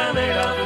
Canada